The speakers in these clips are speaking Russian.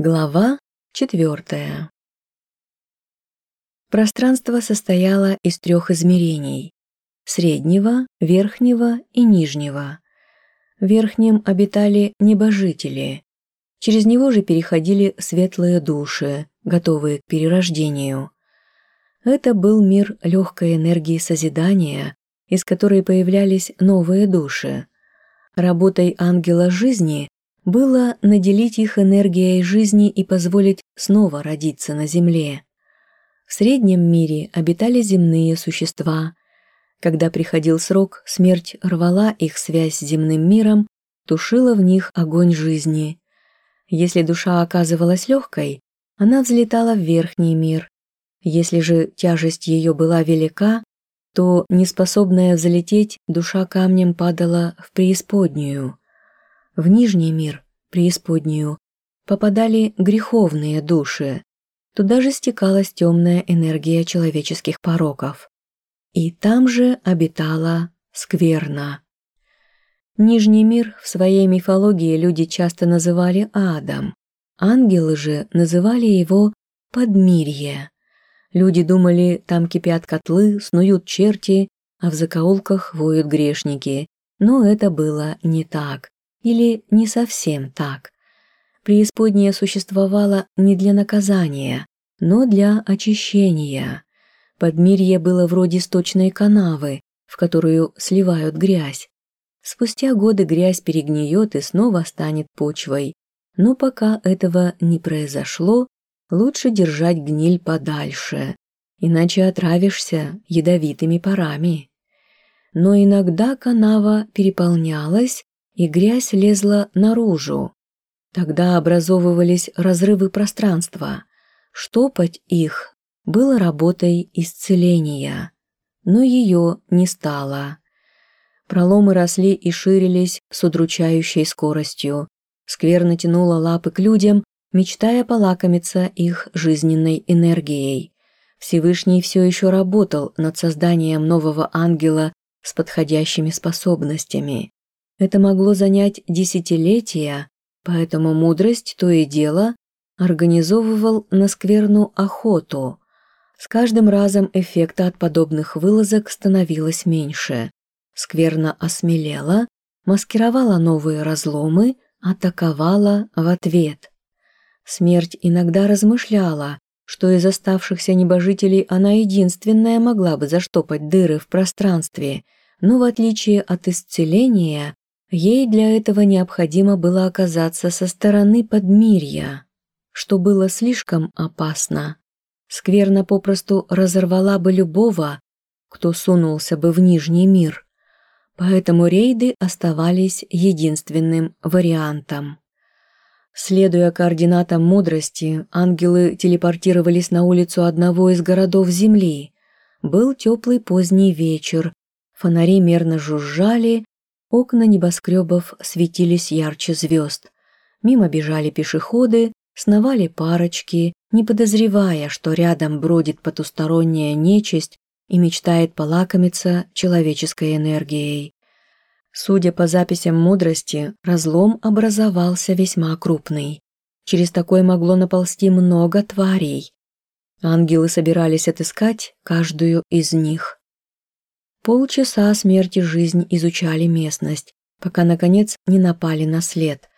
Глава четвертая. Пространство состояло из трех измерений – среднего, верхнего и нижнего. В верхнем обитали небожители. Через него же переходили светлые души, готовые к перерождению. Это был мир легкой энергии созидания, из которой появлялись новые души. Работой ангела жизни было наделить их энергией жизни и позволить снова родиться на Земле. В среднем мире обитали земные существа. Когда приходил срок, смерть рвала их связь с земным миром, тушила в них огонь жизни. Если душа оказывалась легкой, она взлетала в верхний мир. Если же тяжесть ее была велика, то, неспособная взлететь, душа камнем падала в преисподнюю. В Нижний мир, преисподнюю, попадали греховные души. Туда же стекалась темная энергия человеческих пороков. И там же обитала скверна. Нижний мир в своей мифологии люди часто называли адом. Ангелы же называли его подмирье. Люди думали, там кипят котлы, снуют черти, а в закоулках воют грешники. Но это было не так. Или не совсем так. Преисподняя существовала не для наказания, но для очищения. Подмирье было вроде сточной канавы, в которую сливают грязь. Спустя годы грязь перегниет и снова станет почвой. Но пока этого не произошло, лучше держать гниль подальше, иначе отравишься ядовитыми парами. Но иногда канава переполнялась, и грязь лезла наружу. Тогда образовывались разрывы пространства. Штопать их было работой исцеления, но ее не стало. Проломы росли и ширились с удручающей скоростью. Скверно тянула лапы к людям, мечтая полакомиться их жизненной энергией. Всевышний все еще работал над созданием нового ангела с подходящими способностями. Это могло занять десятилетия, поэтому мудрость то и дело организовывал на скверну охоту. С каждым разом эффекта от подобных вылазок становилось меньше. Скверна осмелела, маскировала новые разломы, атаковала в ответ. Смерть иногда размышляла, что из оставшихся небожителей она единственная могла бы заштопать дыры в пространстве, но в отличие от исцеления, Ей для этого необходимо было оказаться со стороны подмирья, что было слишком опасно. Скверна попросту разорвала бы любого, кто сунулся бы в Нижний мир. Поэтому рейды оставались единственным вариантом. Следуя координатам мудрости, ангелы телепортировались на улицу одного из городов Земли. Был теплый поздний вечер, фонари мерно жужжали, Окна небоскребов светились ярче звезд. Мимо бежали пешеходы, сновали парочки, не подозревая, что рядом бродит потусторонняя нечисть и мечтает полакомиться человеческой энергией. Судя по записям мудрости, разлом образовался весьма крупный. Через такой могло наползти много тварей. Ангелы собирались отыскать каждую из них. Полчаса смерти жизнь изучали местность, пока, наконец, не напали на след.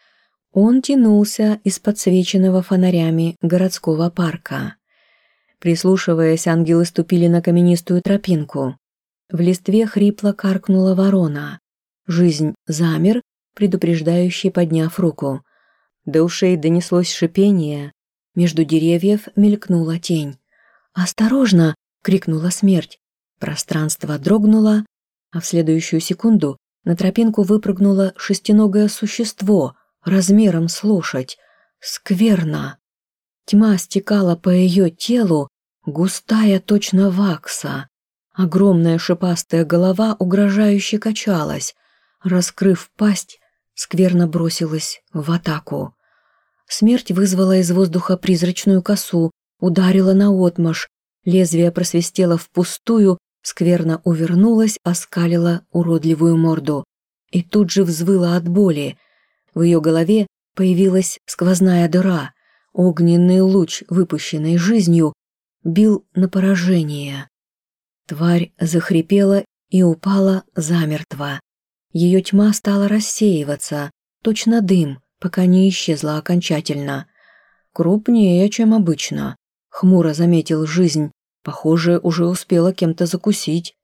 Он тянулся из подсвеченного фонарями городского парка. Прислушиваясь, ангелы ступили на каменистую тропинку. В листве хрипло каркнула ворона. Жизнь замер, предупреждающий подняв руку. До ушей донеслось шипение. Между деревьев мелькнула тень. «Осторожно!» — крикнула смерть. Пространство дрогнуло, а в следующую секунду на тропинку выпрыгнуло шестиногое существо размером с лошадь. Скверно. Тьма стекала по ее телу, густая точно вакса. Огромная шипастая голова угрожающе качалась. Раскрыв пасть, скверно бросилась в атаку. Смерть вызвала из воздуха призрачную косу, ударила наотмашь, лезвие просвистело впустую, Скверно увернулась, оскалила уродливую морду и тут же взвыла от боли. В ее голове появилась сквозная дыра. огненный луч, выпущенный жизнью, бил на поражение. Тварь захрипела и упала замертво. Ее тьма стала рассеиваться, точно дым, пока не исчезла окончательно. Крупнее, чем обычно. Хмуро заметил жизнь. Похоже, уже успела кем-то закусить.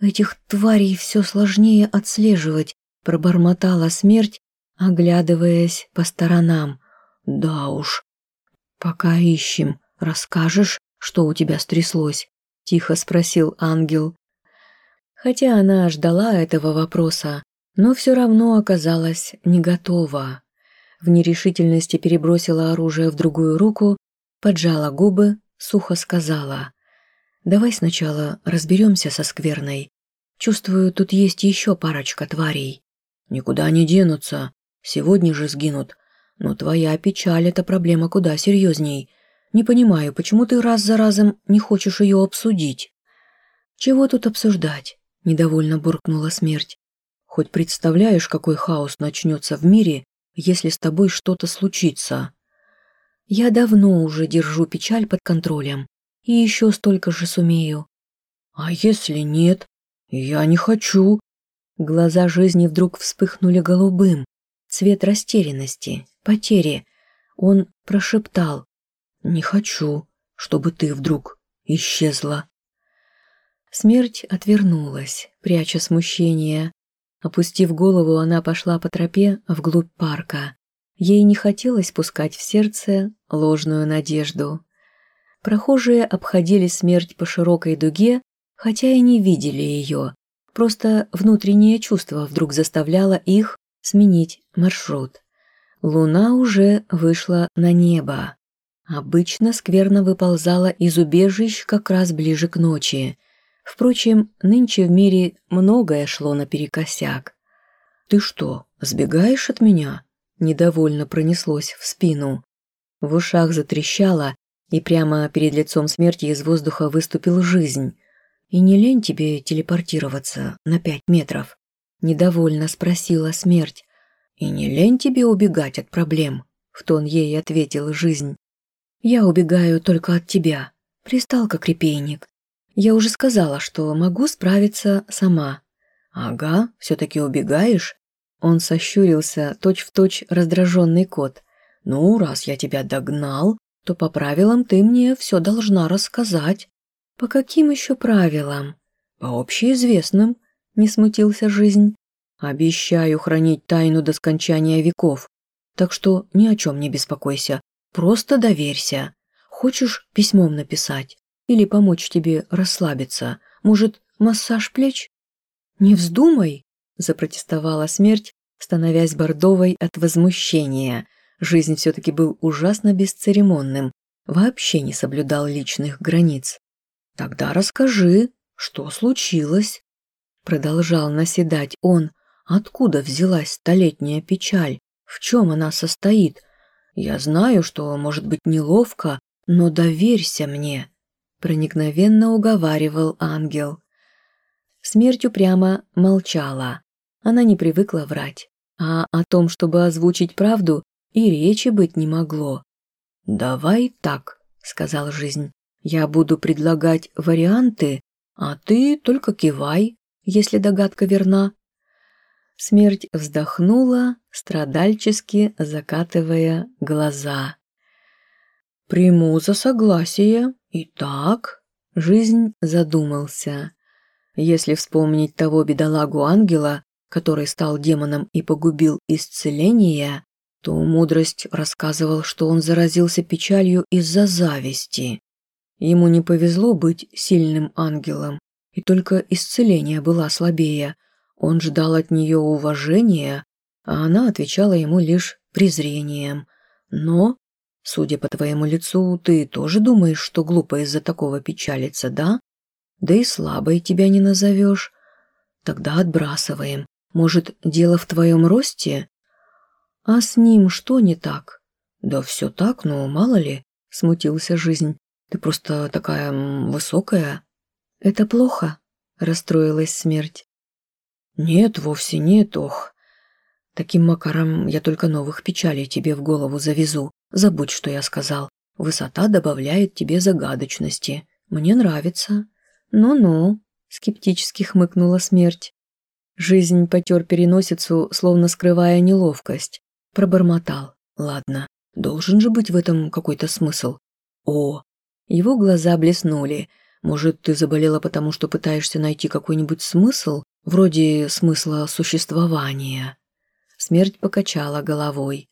Этих тварей все сложнее отслеживать, пробормотала смерть, оглядываясь по сторонам. Да уж. Пока ищем, расскажешь, что у тебя стряслось? Тихо спросил ангел. Хотя она ждала этого вопроса, но все равно оказалась не готова. В нерешительности перебросила оружие в другую руку, поджала губы, сухо сказала. «Давай сначала разберемся со скверной. Чувствую, тут есть еще парочка тварей». «Никуда не денутся. Сегодня же сгинут. Но твоя печаль – это проблема куда серьезней. Не понимаю, почему ты раз за разом не хочешь ее обсудить?» «Чего тут обсуждать?» – недовольно буркнула смерть. «Хоть представляешь, какой хаос начнется в мире, если с тобой что-то случится?» «Я давно уже держу печаль под контролем, и еще столько же сумею». «А если нет? Я не хочу». Глаза жизни вдруг вспыхнули голубым, цвет растерянности, потери. Он прошептал «Не хочу, чтобы ты вдруг исчезла». Смерть отвернулась, пряча смущение. Опустив голову, она пошла по тропе вглубь парка. Ей не хотелось пускать в сердце ложную надежду. Прохожие обходили смерть по широкой дуге, хотя и не видели ее. Просто внутреннее чувство вдруг заставляло их сменить маршрут. Луна уже вышла на небо. Обычно скверно выползала из убежищ как раз ближе к ночи. Впрочем, нынче в мире многое шло наперекосяк. «Ты что, сбегаешь от меня?» Недовольно пронеслось в спину. В ушах затрещало, и прямо перед лицом смерти из воздуха выступил жизнь. «И не лень тебе телепортироваться на пять метров?» Недовольно спросила смерть. «И не лень тебе убегать от проблем?» В тон ей ответила жизнь. «Я убегаю только от тебя. Пристал как репейник. Я уже сказала, что могу справиться сама». «Ага, все-таки убегаешь?» Он сощурился, точь-в-точь точь раздраженный кот. «Ну, раз я тебя догнал, то по правилам ты мне все должна рассказать». «По каким еще правилам?» «По общеизвестным», — не смутился жизнь. «Обещаю хранить тайну до скончания веков, так что ни о чем не беспокойся. Просто доверься. Хочешь письмом написать? Или помочь тебе расслабиться? Может, массаж плеч? Не вздумай, запротестовала смерть, становясь бордовой от возмущения. Жизнь все-таки был ужасно бесцеремонным, вообще не соблюдал личных границ. «Тогда расскажи, что случилось?» Продолжал наседать он. «Откуда взялась столетняя печаль? В чем она состоит? Я знаю, что может быть неловко, но доверься мне, проникновенно уговаривал ангел. Смерть упрямо молчала. Она не привыкла врать, а о том, чтобы озвучить правду, и речи быть не могло. «Давай так», — сказал жизнь. «Я буду предлагать варианты, а ты только кивай, если догадка верна. Смерть вздохнула, страдальчески закатывая глаза. «Приму за согласие. Итак...» Жизнь задумался. Если вспомнить того бедолагу-ангела, который стал демоном и погубил исцеление, то мудрость рассказывал, что он заразился печалью из-за зависти. Ему не повезло быть сильным ангелом, и только исцеление было слабее – он ждал от нее уважения, а она отвечала ему лишь презрением. Но, судя по твоему лицу, ты тоже думаешь, что глупо из-за такого печалиться, да? Да и слабой тебя не назовешь. Тогда отбрасываем. Может, дело в твоем росте? А с ним что не так? Да все так, но мало ли, смутился жизнь. Ты просто такая высокая. Это плохо, расстроилась смерть. «Нет, вовсе нет, ох. Таким макаром я только новых печалей тебе в голову завезу. Забудь, что я сказал. Высота добавляет тебе загадочности. Мне нравится. Ну-ну, скептически хмыкнула смерть. Жизнь потер переносицу, словно скрывая неловкость. Пробормотал. Ладно, должен же быть в этом какой-то смысл. О, его глаза блеснули. Может, ты заболела потому, что пытаешься найти какой-нибудь смысл, вроде смысла существования? Смерть покачала головой.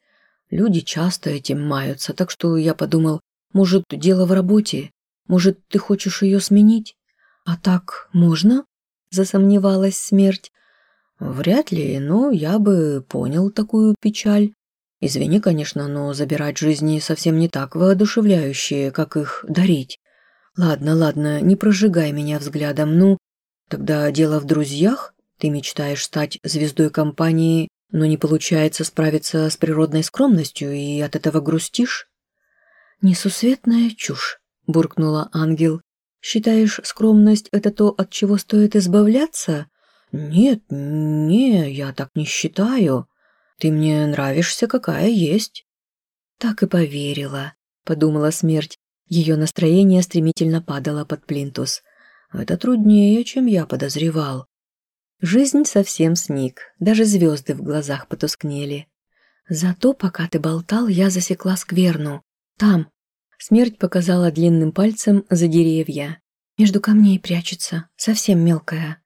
Люди часто этим маются, так что я подумал, может, дело в работе? Может, ты хочешь ее сменить? А так можно? Засомневалась смерть. Вряд ли, но я бы понял такую печаль. Извини, конечно, но забирать жизни совсем не так воодушевляющие, как их дарить. Ладно, ладно, не прожигай меня взглядом, ну, тогда дело в друзьях? Ты мечтаешь стать звездой компании, но не получается справиться с природной скромностью и от этого грустишь? Несусветная чушь, буркнула ангел. Считаешь, скромность – это то, от чего стоит избавляться? Нет, не, я так не считаю. Ты мне нравишься, какая есть». Так и поверила, подумала смерть. Ее настроение стремительно падало под плинтус. Это труднее, чем я подозревал. Жизнь совсем сник, даже звезды в глазах потускнели. Зато, пока ты болтал, я засекла скверну. Там. Смерть показала длинным пальцем за деревья. Между камней прячется, совсем мелкая.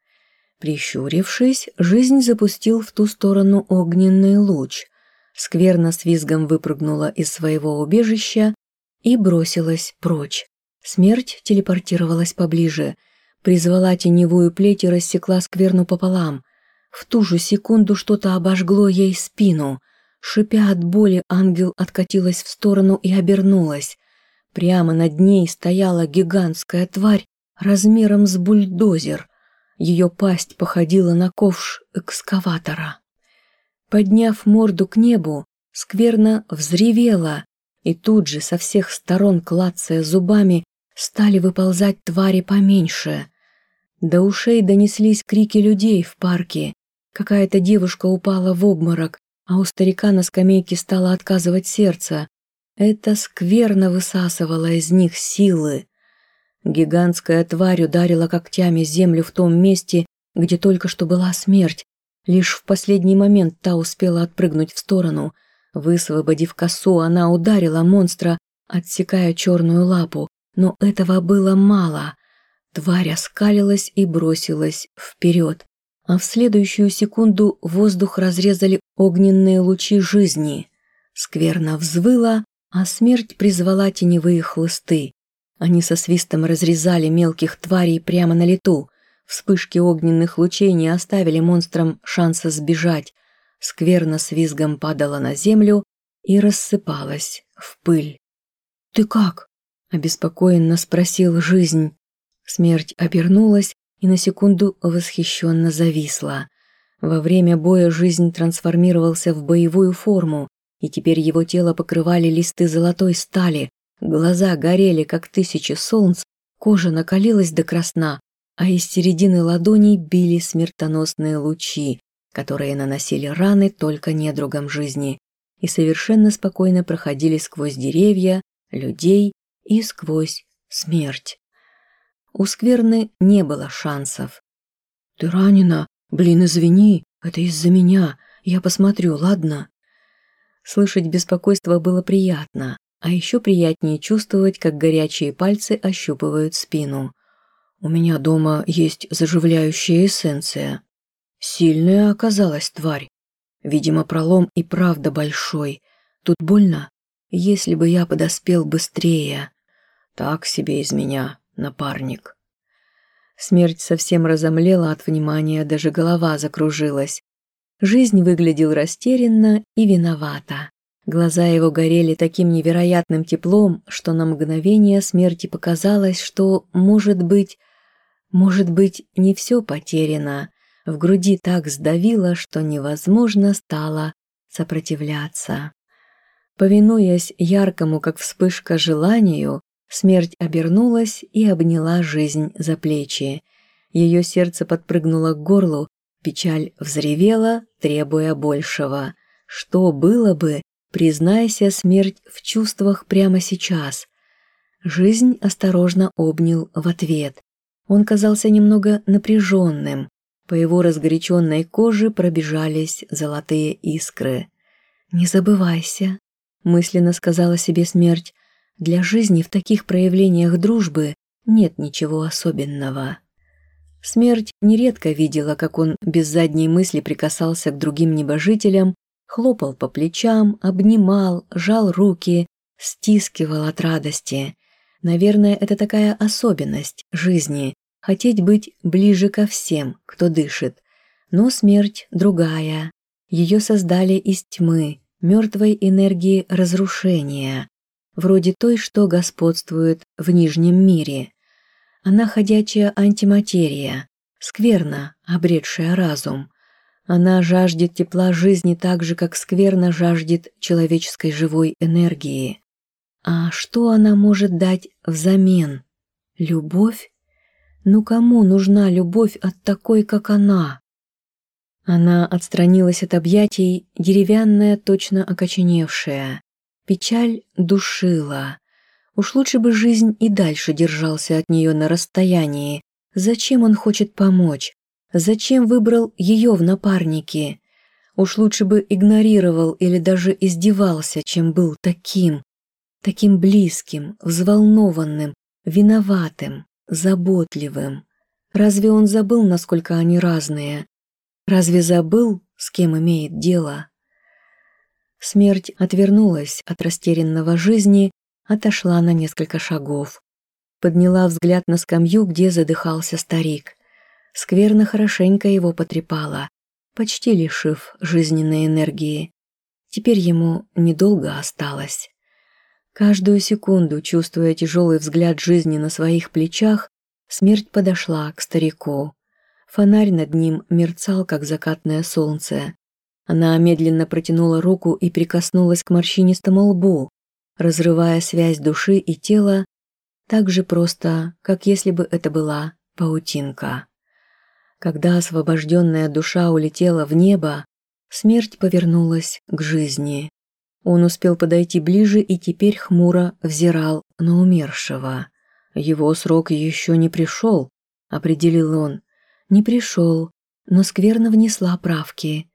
Прищурившись, жизнь запустил в ту сторону огненный луч. Скверно с визгом выпрыгнула из своего убежища и бросилась прочь. Смерть телепортировалась поближе, призвала теневую плеть и рассекла скверну пополам. В ту же секунду что-то обожгло ей спину. Шипя от боли, ангел откатилась в сторону и обернулась. Прямо над ней стояла гигантская тварь размером с бульдозер. Ее пасть походила на ковш экскаватора. Подняв морду к небу, скверно взревела, и тут же со всех сторон, клацая зубами, стали выползать твари поменьше. До ушей донеслись крики людей в парке. Какая-то девушка упала в обморок, а у старика на скамейке стало отказывать сердце. Это скверно высасывало из них силы. Гигантская тварь ударила когтями землю в том месте, где только что была смерть. Лишь в последний момент та успела отпрыгнуть в сторону. Высвободив косу, она ударила монстра, отсекая черную лапу. Но этого было мало. Тварь оскалилась и бросилась вперед. А в следующую секунду воздух разрезали огненные лучи жизни. Скверно взвыла, а смерть призвала теневые хлысты. Они со свистом разрезали мелких тварей прямо на лету. Вспышки огненных лучей не оставили монстрам шанса сбежать. Скверно с визгом падала на землю и рассыпалась в пыль. «Ты как?» – обеспокоенно спросил жизнь. Смерть обернулась и на секунду восхищенно зависла. Во время боя жизнь трансформировался в боевую форму, и теперь его тело покрывали листы золотой стали, Глаза горели, как тысячи солнц, кожа накалилась до красна, а из середины ладоней били смертоносные лучи, которые наносили раны только недругам жизни и совершенно спокойно проходили сквозь деревья, людей и сквозь смерть. У Скверны не было шансов. «Ты ранена? Блин, извини, это из-за меня. Я посмотрю, ладно?» Слышать беспокойство было приятно, а еще приятнее чувствовать, как горячие пальцы ощупывают спину. У меня дома есть заживляющая эссенция. Сильная оказалась тварь. Видимо, пролом и правда большой. Тут больно? Если бы я подоспел быстрее. Так себе из меня, напарник. Смерть совсем разомлела от внимания, даже голова закружилась. Жизнь выглядел растерянно и виновата. Глаза его горели таким невероятным теплом, что на мгновение смерти показалось, что, может быть, может быть, не все потеряно. В груди так сдавило, что невозможно стало сопротивляться. Повинуясь яркому, как вспышка, желанию, смерть обернулась и обняла жизнь за плечи. Ее сердце подпрыгнуло к горлу, печаль взревела, требуя большего. Что было бы, Признайся, смерть в чувствах прямо сейчас. Жизнь осторожно обнял в ответ. Он казался немного напряженным. По его разгоряченной коже пробежались золотые искры. «Не забывайся», – мысленно сказала себе смерть, – «для жизни в таких проявлениях дружбы нет ничего особенного». Смерть нередко видела, как он без задней мысли прикасался к другим небожителям, хлопал по плечам, обнимал, жал руки, стискивал от радости. Наверное, это такая особенность жизни – хотеть быть ближе ко всем, кто дышит. Но смерть другая. Ее создали из тьмы, мертвой энергии разрушения, вроде той, что господствует в Нижнем мире. Она ходячая антиматерия, скверно обретшая разум. Она жаждет тепла жизни так же, как скверно жаждет человеческой живой энергии. А что она может дать взамен? Любовь? Ну кому нужна любовь от такой, как она? Она отстранилась от объятий, деревянная, точно окоченевшая. Печаль душила. Уж лучше бы жизнь и дальше держался от нее на расстоянии. Зачем он хочет помочь? Зачем выбрал ее в напарники? Уж лучше бы игнорировал или даже издевался, чем был таким. Таким близким, взволнованным, виноватым, заботливым. Разве он забыл, насколько они разные? Разве забыл, с кем имеет дело? Смерть отвернулась от растерянного жизни, отошла на несколько шагов. Подняла взгляд на скамью, где задыхался старик. Скверно хорошенько его потрепала, почти лишив жизненной энергии. Теперь ему недолго осталось. Каждую секунду, чувствуя тяжелый взгляд жизни на своих плечах, смерть подошла к старику. Фонарь над ним мерцал, как закатное солнце. Она медленно протянула руку и прикоснулась к морщинистому лбу, разрывая связь души и тела так же просто, как если бы это была паутинка. Когда освобожденная душа улетела в небо, смерть повернулась к жизни. Он успел подойти ближе и теперь хмуро взирал на умершего. Его срок еще не пришел, определил он. Не пришел, но скверно внесла правки.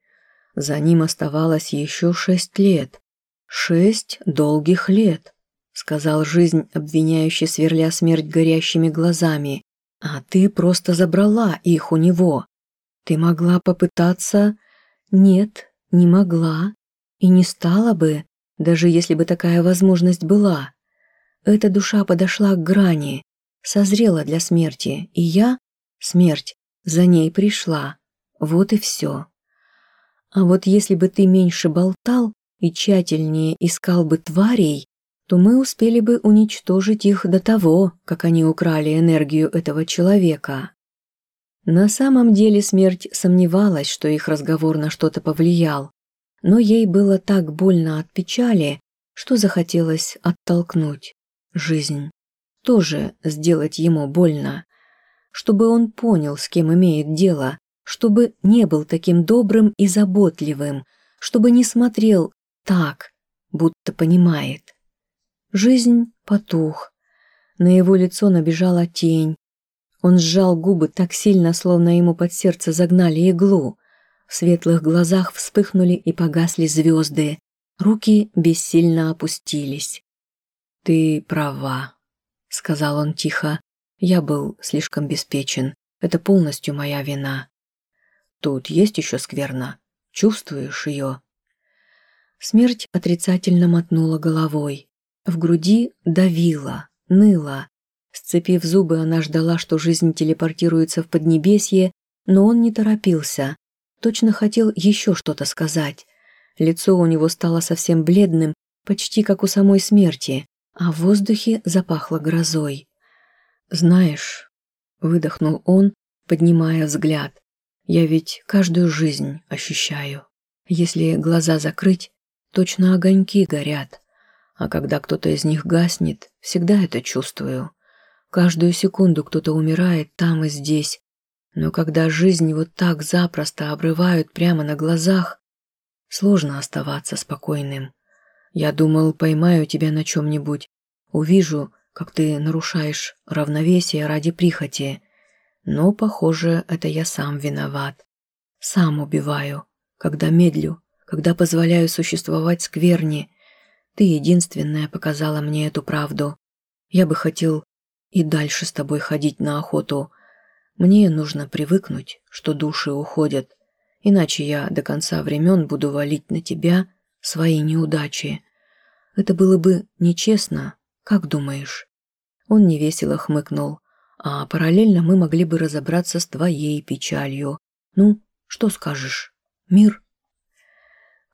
За ним оставалось еще шесть лет. Шесть долгих лет, сказал жизнь, обвиняющий сверля смерть горящими глазами. А ты просто забрала их у него. Ты могла попытаться... Нет, не могла. И не стала бы, даже если бы такая возможность была. Эта душа подошла к грани, созрела для смерти, и я, смерть, за ней пришла. Вот и все. А вот если бы ты меньше болтал и тщательнее искал бы тварей, то мы успели бы уничтожить их до того, как они украли энергию этого человека. На самом деле смерть сомневалась, что их разговор на что-то повлиял, но ей было так больно от печали, что захотелось оттолкнуть жизнь. Тоже сделать ему больно чтобы он понял, с кем имеет дело, чтобы не был таким добрым и заботливым, чтобы не смотрел так, будто понимает. Жизнь потух. На его лицо набежала тень. Он сжал губы так сильно, словно ему под сердце загнали иглу. В светлых глазах вспыхнули и погасли звезды. Руки бессильно опустились. «Ты права», — сказал он тихо. Я был слишком беспечен. Это полностью моя вина. Тут есть еще скверна. Чувствуешь ее?» Смерть отрицательно мотнула головой. В груди давила, ныла. Сцепив зубы, она ждала, что жизнь телепортируется в Поднебесье, но он не торопился. Точно хотел еще что-то сказать. Лицо у него стало совсем бледным, почти как у самой смерти, а в воздухе запахло грозой. «Знаешь», — выдохнул он, поднимая взгляд, «я ведь каждую жизнь ощущаю. Если глаза закрыть, точно огоньки горят, а когда кто-то из них гаснет, всегда это чувствую. Каждую секунду кто-то умирает там и здесь, но когда жизнь вот так запросто обрывают прямо на глазах, сложно оставаться спокойным. Я думал, поймаю тебя на чем-нибудь. Увижу, как ты нарушаешь равновесие ради прихоти. Но, похоже, это я сам виноват. Сам убиваю, когда медлю, когда позволяю существовать скверни. Ты единственная показала мне эту правду. Я бы хотел и дальше с тобой ходить на охоту. Мне нужно привыкнуть, что души уходят, иначе я до конца времен буду валить на тебя свои неудачи. Это было бы нечестно, как думаешь?» Он невесело хмыкнул. «А параллельно мы могли бы разобраться с твоей печалью. Ну, что скажешь? Мир?»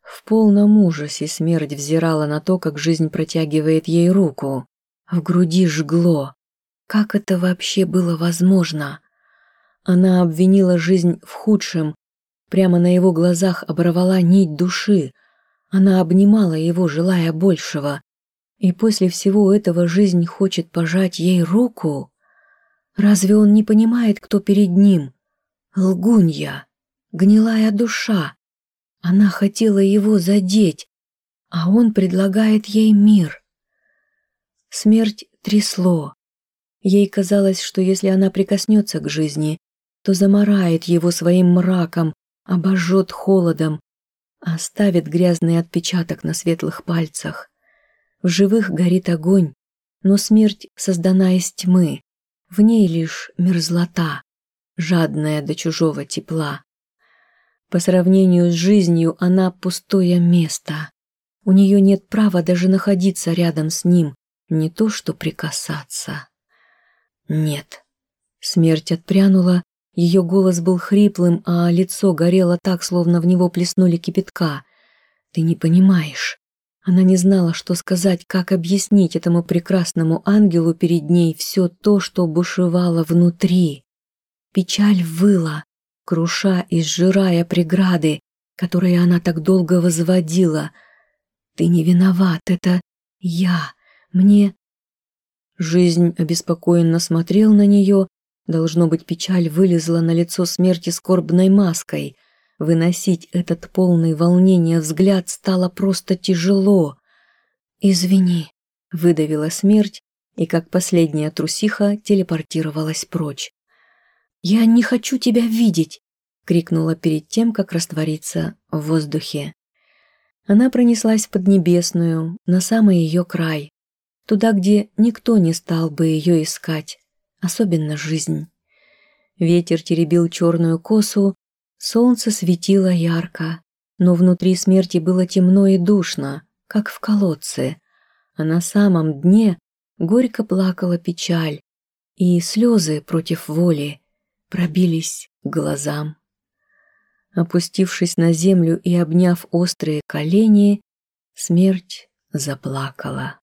В полном ужасе смерть взирала на то, как жизнь протягивает ей руку. В груди жгло. Как это вообще было возможно? Она обвинила жизнь в худшем, прямо на его глазах оборвала нить души, она обнимала его, желая большего. И после всего этого жизнь хочет пожать ей руку? Разве он не понимает, кто перед ним? Лгунья, гнилая душа. Она хотела его задеть, а он предлагает ей мир. Смерть трясло. Ей казалось, что если она прикоснется к жизни, то замарает его своим мраком, обожжет холодом, оставит грязный отпечаток на светлых пальцах. В живых горит огонь, но смерть создана из тьмы, в ней лишь мерзлота, жадная до чужого тепла. По сравнению с жизнью она пустое место. У нее нет права даже находиться рядом с ним, не то что прикасаться. Нет. Смерть отпрянула ее голос был хриплым, а лицо горело так, словно в него плеснули кипятка. «Ты не понимаешь». Она не знала, что сказать, как объяснить этому прекрасному ангелу перед ней все то, что бушевало внутри. Печаль выла, круша и сжирая преграды, которые она так долго возводила. «Ты не виноват, это я. Мне...» Жизнь обеспокоенно смотрел на нее, Должно быть, печаль вылезла на лицо смерти скорбной маской. Выносить этот полный волнения взгляд стало просто тяжело. «Извини», — выдавила смерть, и как последняя трусиха телепортировалась прочь. «Я не хочу тебя видеть!» — крикнула перед тем, как раствориться в воздухе. Она пронеслась в Поднебесную, на самый ее край, туда, где никто не стал бы ее искать, особенно жизнь. Ветер теребил черную косу, солнце светило ярко, но внутри смерти было темно и душно, как в колодце, а на самом дне горько плакала печаль, и слезы против воли пробились к глазам. Опустившись на землю и обняв острые колени, смерть заплакала.